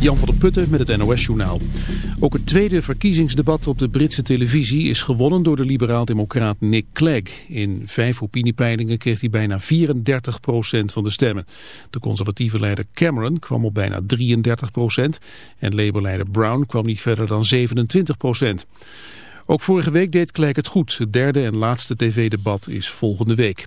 Jan van der Putten met het NOS-journaal. Ook het tweede verkiezingsdebat op de Britse televisie is gewonnen door de liberaal-democraat Nick Clegg. In vijf opiniepeilingen kreeg hij bijna 34% van de stemmen. De conservatieve leider Cameron kwam op bijna 33% en Labour-leider Brown kwam niet verder dan 27% Ook vorige week deed Clegg het goed. Het derde en laatste tv-debat is volgende week.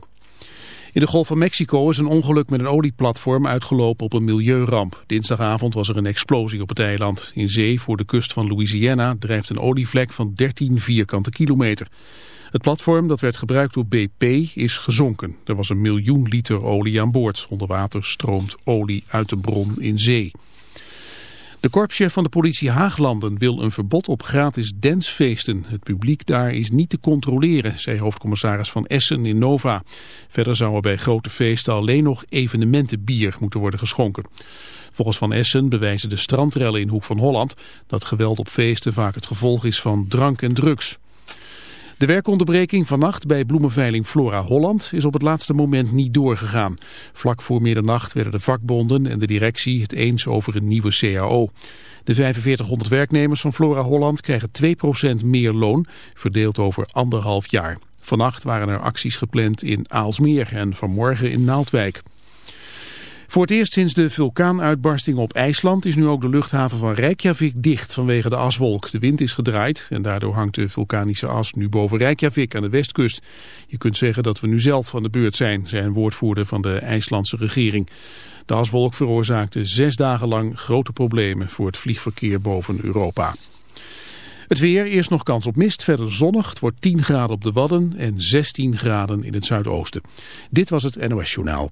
In de Golf van Mexico is een ongeluk met een olieplatform uitgelopen op een milieuramp. Dinsdagavond was er een explosie op het eiland. In zee voor de kust van Louisiana drijft een olievlek van 13 vierkante kilometer. Het platform dat werd gebruikt door BP is gezonken. Er was een miljoen liter olie aan boord. Onder water stroomt olie uit de bron in zee. De korpschef van de politie Haaglanden wil een verbod op gratis dansfeesten. Het publiek daar is niet te controleren, zei hoofdcommissaris van Essen in Nova. Verder zou er bij grote feesten alleen nog evenementenbier moeten worden geschonken. Volgens Van Essen bewijzen de strandrellen in Hoek van Holland dat geweld op feesten vaak het gevolg is van drank en drugs. De werkonderbreking vannacht bij bloemenveiling Flora Holland is op het laatste moment niet doorgegaan. Vlak voor middernacht werden de vakbonden en de directie het eens over een nieuwe CAO. De 4500 werknemers van Flora Holland krijgen 2% meer loon, verdeeld over anderhalf jaar. Vannacht waren er acties gepland in Aalsmeer en vanmorgen in Naaldwijk. Voor het eerst sinds de vulkaanuitbarsting op IJsland is nu ook de luchthaven van Reykjavik dicht vanwege de aswolk. De wind is gedraaid en daardoor hangt de vulkanische as nu boven Reykjavik aan de westkust. Je kunt zeggen dat we nu zelf van de beurt zijn, zei een woordvoerder van de IJslandse regering. De aswolk veroorzaakte zes dagen lang grote problemen voor het vliegverkeer boven Europa. Het weer, eerst nog kans op mist, verder zonnig. Het wordt 10 graden op de Wadden en 16 graden in het zuidoosten. Dit was het NOS Journaal.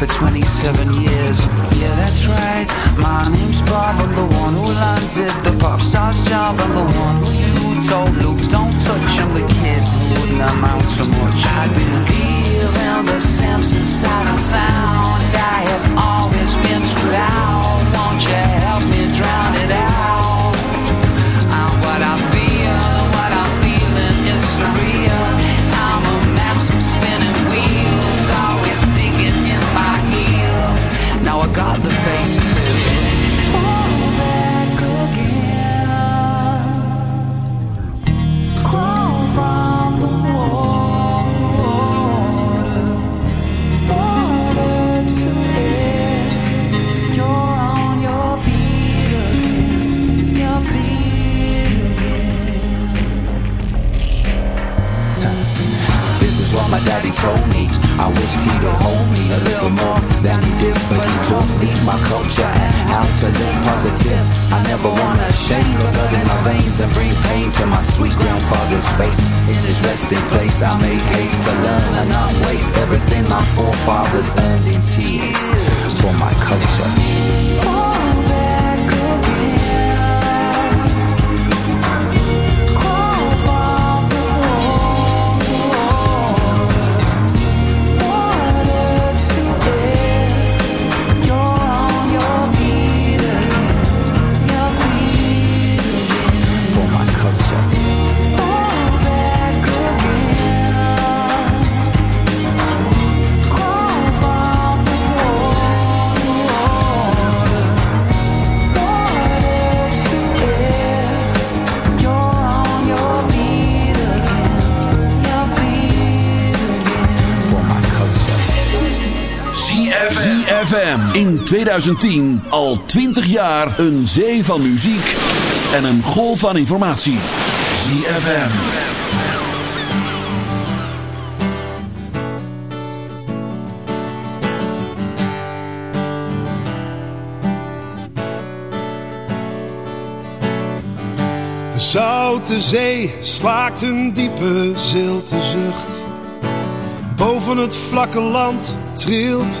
for 27 years. Yeah, that's right. My name's Bob. I'm the one who landed the pop star's job. I'm the one who told Luke, don't touch. I'm the kid who wouldn't amount to much. I believe in the Samson sound and sound. I have always been too loud. Won't you help me drown it out? 2010 al 20 jaar een zee van muziek en een golf van informatie. ZFM. De Zoute Zee slaakt een diepe zilte zucht. Boven het vlakke land trilt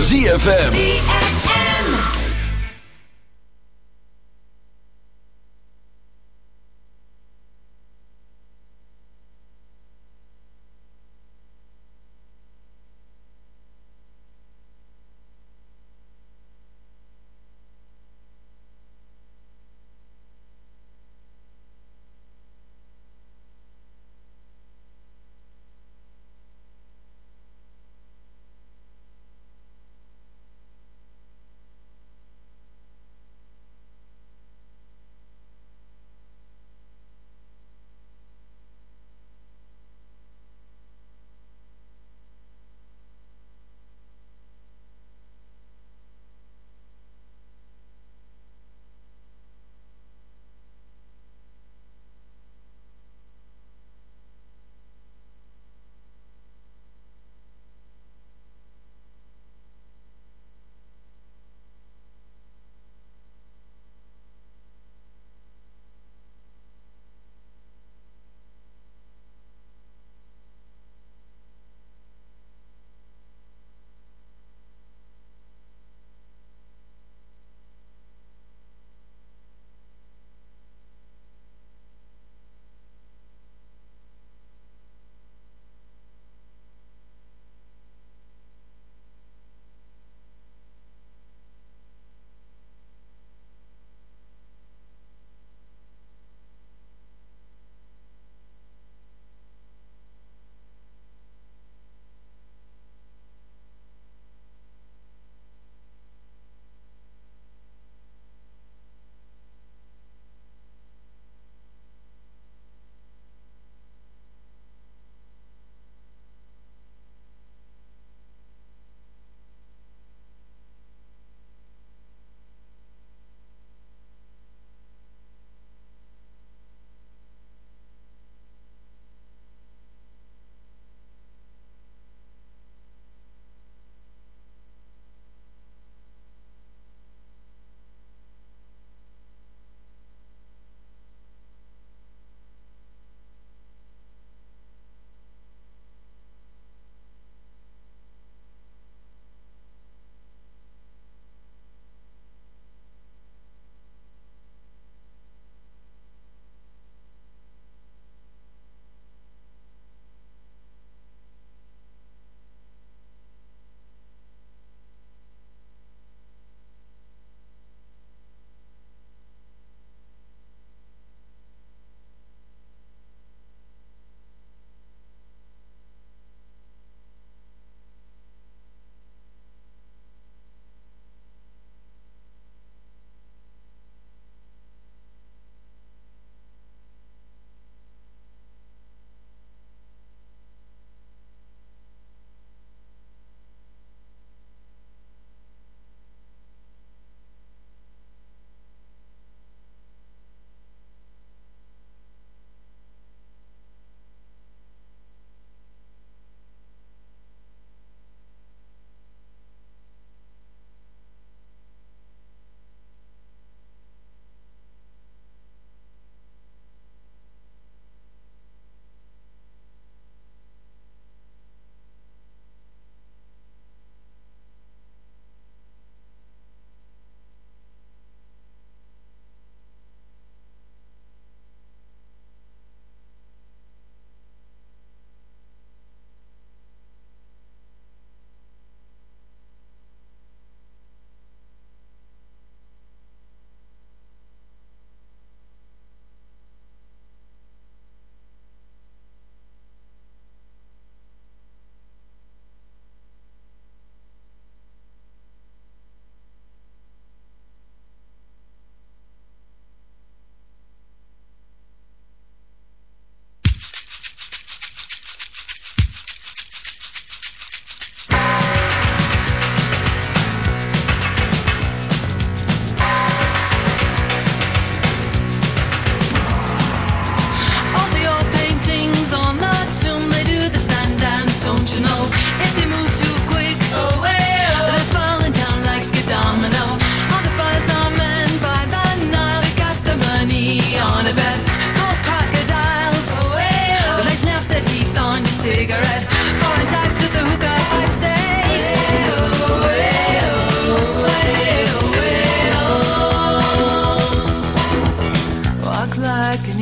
ZFM.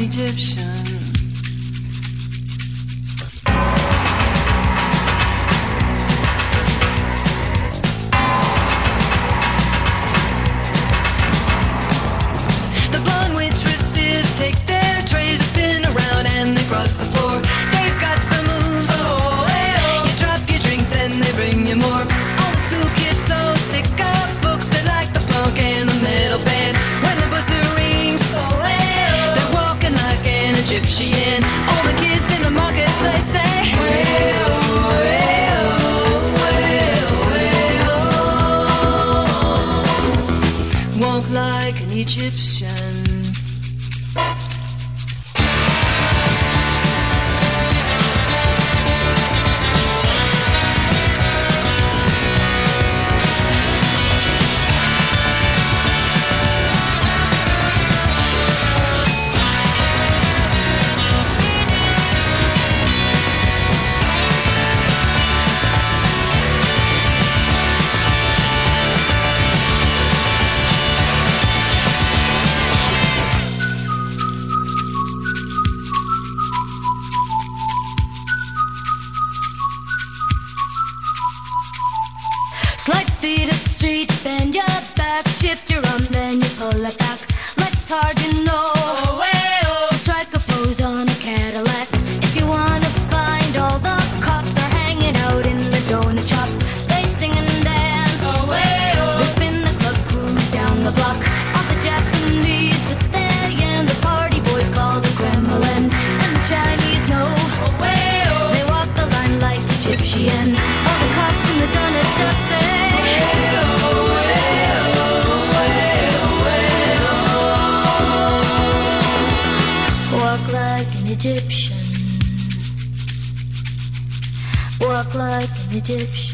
Egyptian. Egyptian. All the cops in the donut shop say. Walk like an Egyptian. Walk like an Egyptian.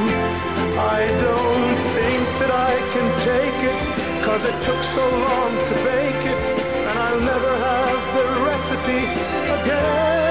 I don't think that I can take it, cause it took so long to bake it, and I'll never have the recipe again.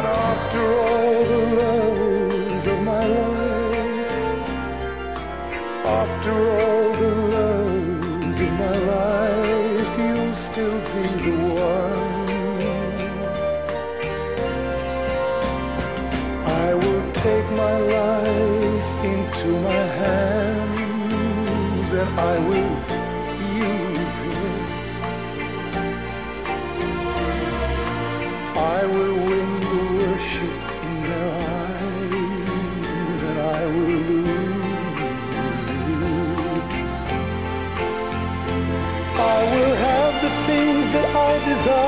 After all the loves of my life, after all the loves of my life, you'll still be the one. I will take my life into my hands and I will desire